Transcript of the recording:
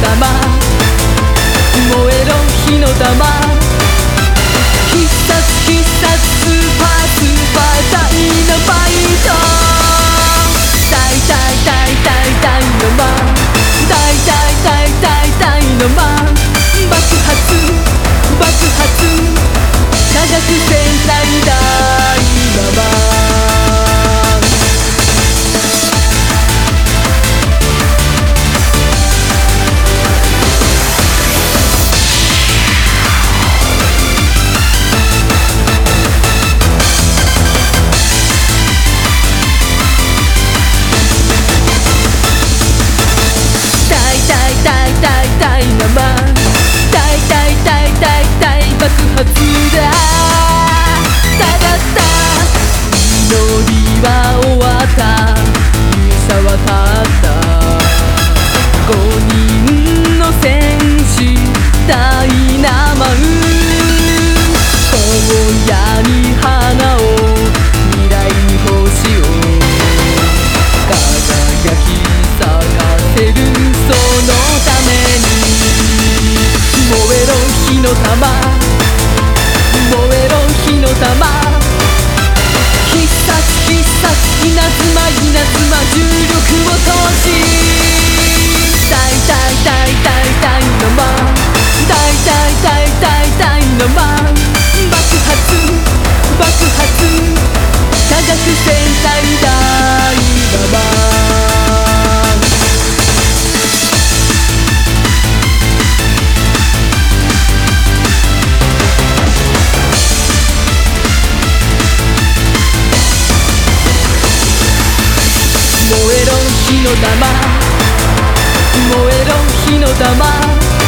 tan mal. の玉。燃えろ火の玉。必殺必殺稲妻の玉燃えろ火の玉。